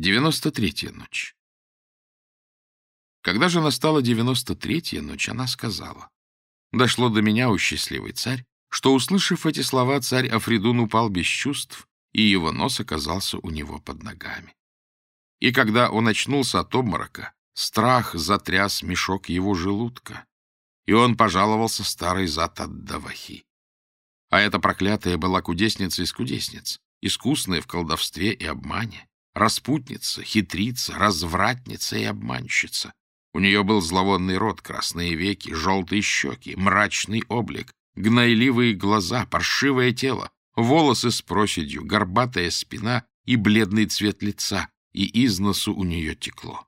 Девяносто третья ночь. Когда же настала девяносто третья ночь, она сказала, «Дошло до меня, у счастливый царь, что, услышав эти слова, царь Афридун упал без чувств, и его нос оказался у него под ногами. И когда он очнулся от обморока, страх затряс мешок его желудка, и он пожаловался старой зад от Давахи. А эта проклятая была кудесница из кудесниц, искусная в колдовстве и обмане распутница, хитрица, развратница и обманщица. У нее был зловонный рот, красные веки, желтые щеки, мрачный облик, гнойливые глаза, паршивое тело, волосы с проседью, горбатая спина и бледный цвет лица, и из носу у нее текло.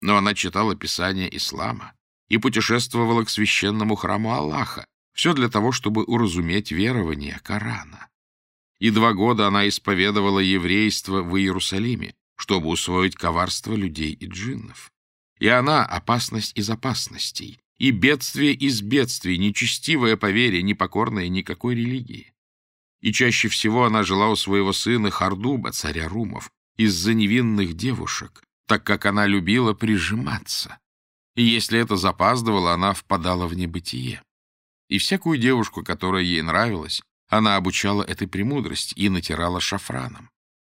Но она читала писания ислама и путешествовала к священному храму Аллаха, все для того, чтобы уразуметь верование Корана и два года она исповедовала еврейство в Иерусалиме, чтобы усвоить коварство людей и джиннов. И она — опасность из опасностей, и бедствие из бедствий, нечестивая по вере, непокорная никакой религии. И чаще всего она жила у своего сына Хардуба, царя Румов, из-за невинных девушек, так как она любила прижиматься. И если это запаздывало, она впадала в небытие. И всякую девушку, которая ей нравилась, она обучала этой премудрости и натирала шафраном.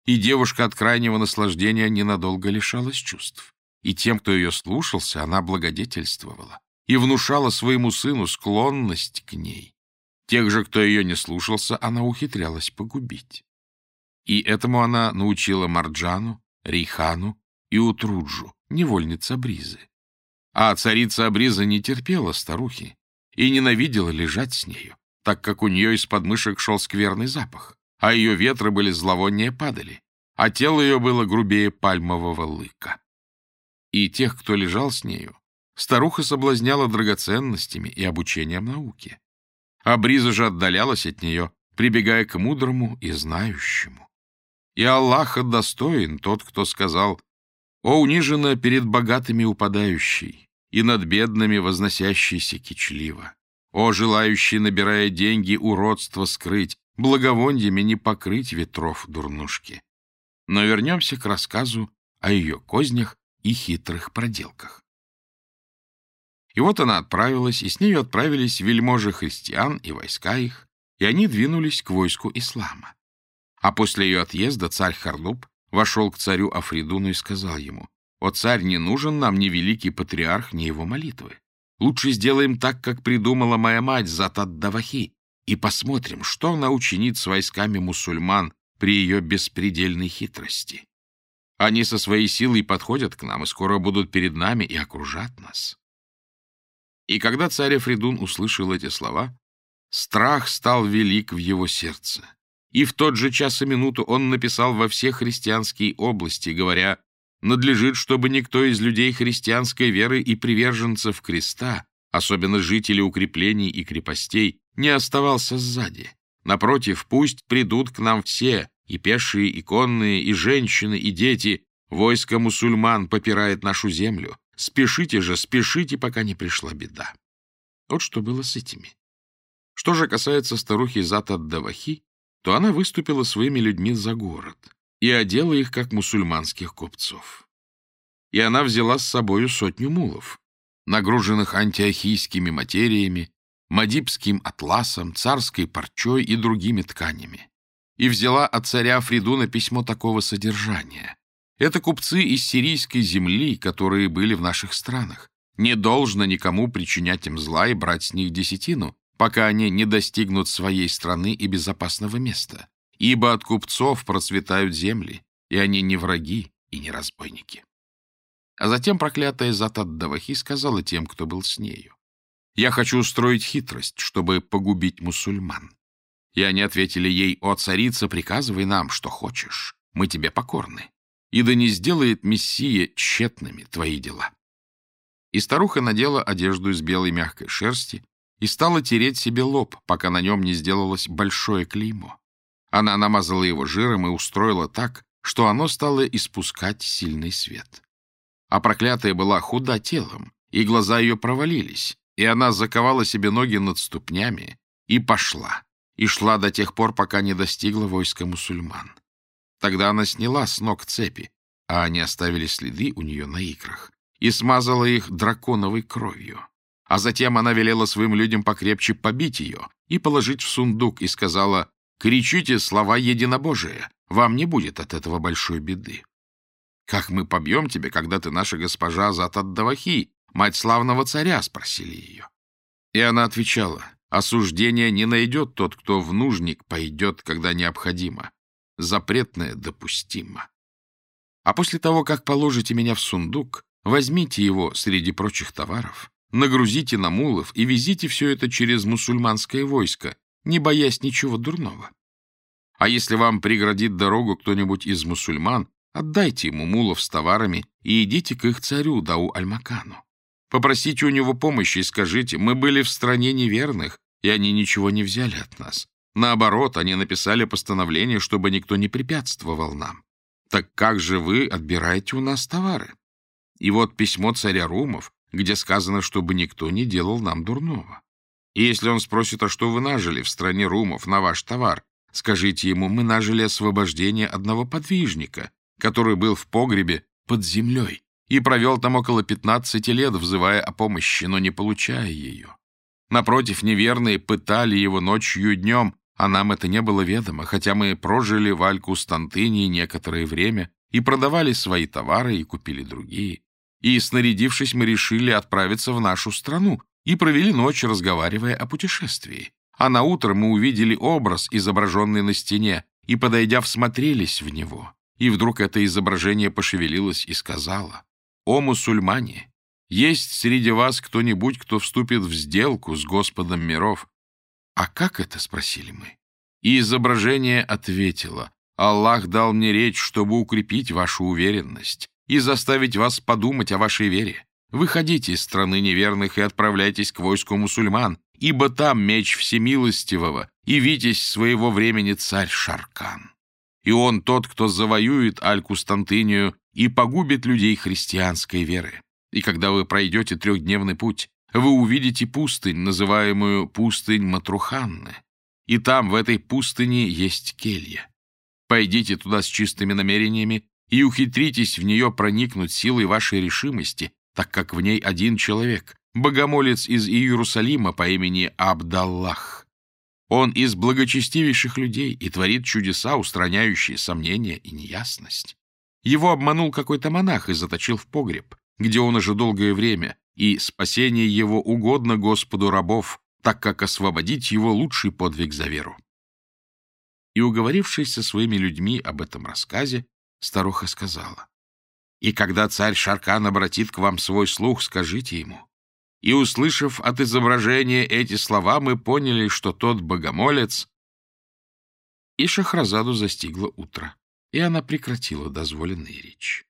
И девушка от крайнего наслаждения ненадолго лишалась чувств. И тем, кто ее слушался, она благодетельствовала и внушала своему сыну склонность к ней. Тех же, кто ее не слушался, она ухитрялась погубить. И этому она научила Марджану, Рейхану и Утруджу, невольница Бризы. А царица Абриза не терпела старухи и ненавидела лежать с нею так как у нее из подмышек шел скверный запах, а ее ветры были зловоннее падали, а тело ее было грубее пальмового лыка. И тех, кто лежал с нею, старуха соблазняла драгоценностями и обучением науке. А Бриза же отдалялась от нее, прибегая к мудрому и знающему. И Аллаха достоин тот, кто сказал, «О, униженно перед богатыми упадающий и над бедными возносящийся кичливо! О, желающий, набирая деньги, уродство скрыть, благовоньями не покрыть ветров дурнушки. Но вернемся к рассказу о ее кознях и хитрых проделках. И вот она отправилась, и с нею отправились вельможи христиан и войска их, и они двинулись к войску ислама. А после ее отъезда царь Харлуб вошел к царю Афридуну и сказал ему, «О, царь, не нужен нам ни великий патриарх, ни его молитвы. Лучше сделаем так, как придумала моя мать Затат-Давахи, и посмотрим, что она учинит с войсками мусульман при ее беспредельной хитрости. Они со своей силой подходят к нам и скоро будут перед нами и окружат нас. И когда царь Фридун услышал эти слова, страх стал велик в его сердце. И в тот же час и минуту он написал во все христианские области, говоря, надлежит, чтобы никто из людей христианской веры и приверженцев креста, особенно жителей укреплений и крепостей, не оставался сзади. Напротив, пусть придут к нам все, и пешие, и конные, и женщины, и дети. Войско мусульман попирает нашу землю. Спешите же, спешите, пока не пришла беда. Вот что было с этими. Что же касается старухи Затад-Давахи, то она выступила своими людьми за город и одела их, как мусульманских купцов. И она взяла с собою сотню мулов, нагруженных антиохийскими материями, мадибским атласом, царской парчой и другими тканями, и взяла от царя Фридуна письмо такого содержания. Это купцы из сирийской земли, которые были в наших странах. Не должно никому причинять им зла и брать с них десятину, пока они не достигнут своей страны и безопасного места ибо от купцов процветают земли, и они не враги и не разбойники. А затем проклятая Затаддавахи сказала тем, кто был с нею, «Я хочу устроить хитрость, чтобы погубить мусульман». И они ответили ей, «О, царица, приказывай нам, что хочешь, мы тебе покорны, и да не сделает Мессия тщетными твои дела». И старуха надела одежду из белой мягкой шерсти и стала тереть себе лоб, пока на нем не сделалось большое клеймо. Она намазала его жиром и устроила так, что оно стало испускать сильный свет. А проклятая была худа телом, и глаза ее провалились, и она заковала себе ноги над ступнями и пошла, и шла до тех пор, пока не достигла войска мусульман. Тогда она сняла с ног цепи, а они оставили следы у нее на икрах, и смазала их драконовой кровью. А затем она велела своим людям покрепче побить ее и положить в сундук, и сказала, «Кричите слова единобожия, вам не будет от этого большой беды». «Как мы побьем тебя, когда ты наша госпожа Затаддавахи, мать славного царя?» — спросили ее. И она отвечала, «Осуждение не найдет тот, кто в нужник пойдет, когда необходимо. Запретное допустимо. А после того, как положите меня в сундук, возьмите его среди прочих товаров, нагрузите на мулов и везите все это через мусульманское войско, не боясь ничего дурного. А если вам преградит дорогу кто-нибудь из мусульман, отдайте ему мулов с товарами и идите к их царю Дау-Аль-Макану. Попросите у него помощи и скажите, мы были в стране неверных, и они ничего не взяли от нас. Наоборот, они написали постановление, чтобы никто не препятствовал нам. Так как же вы отбираете у нас товары? И вот письмо царя Румов, где сказано, чтобы никто не делал нам дурного. И если он спросит, а что вы нажили в стране Румов на ваш товар, скажите ему, мы нажили освобождение одного подвижника, который был в погребе под землей и провел там около 15 лет, взывая о помощи, но не получая ее. Напротив, неверные пытали его ночью и днем, а нам это не было ведомо, хотя мы прожили в Аль-Кустантынии некоторое время и продавали свои товары и купили другие. И, снарядившись, мы решили отправиться в нашу страну и провели ночь, разговаривая о путешествии. А на утро мы увидели образ, изображенный на стене, и, подойдя, всмотрелись в него. И вдруг это изображение пошевелилось и сказала, «О, мусульмане! Есть среди вас кто-нибудь, кто вступит в сделку с Господом миров?» «А как это?» — спросили мы. И изображение ответило, «Аллах дал мне речь, чтобы укрепить вашу уверенность и заставить вас подумать о вашей вере. Выходите из страны неверных и отправляйтесь к войску мусульман, ибо там меч всемилостивого и витязь своего времени царь Шаркан. И он тот, кто завоюет Аль-Кустантынию и погубит людей христианской веры. И когда вы пройдете трехдневный путь, вы увидите пустынь, называемую пустынь Матруханны. И там, в этой пустыне, есть келья. Пойдите туда с чистыми намерениями и ухитритесь в нее проникнуть силой вашей решимости, так как в ней один человек, богомолец из Иерусалима по имени Абдаллах. Он из благочестивейших людей и творит чудеса, устраняющие сомнения и неясность. Его обманул какой-то монах и заточил в погреб, где он уже долгое время, и спасение его угодно Господу рабов, так как освободить его лучший подвиг за веру. И, уговорившись со своими людьми об этом рассказе, старуха сказала, «И когда царь Шаркан обратит к вам свой слух, скажите ему». И, услышав от изображения эти слова, мы поняли, что тот богомолец... И Шахразаду застигло утро, и она прекратила дозволенные речи.